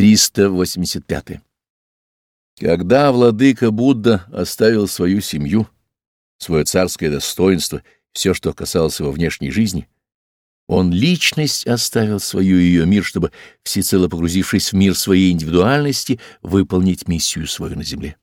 385. Когда владыка Будда оставил свою семью, свое царское достоинство, все, что касалось его внешней жизни, он личность оставил свою и ее мир, чтобы, всецело погрузившись в мир своей индивидуальности, выполнить миссию свою на земле.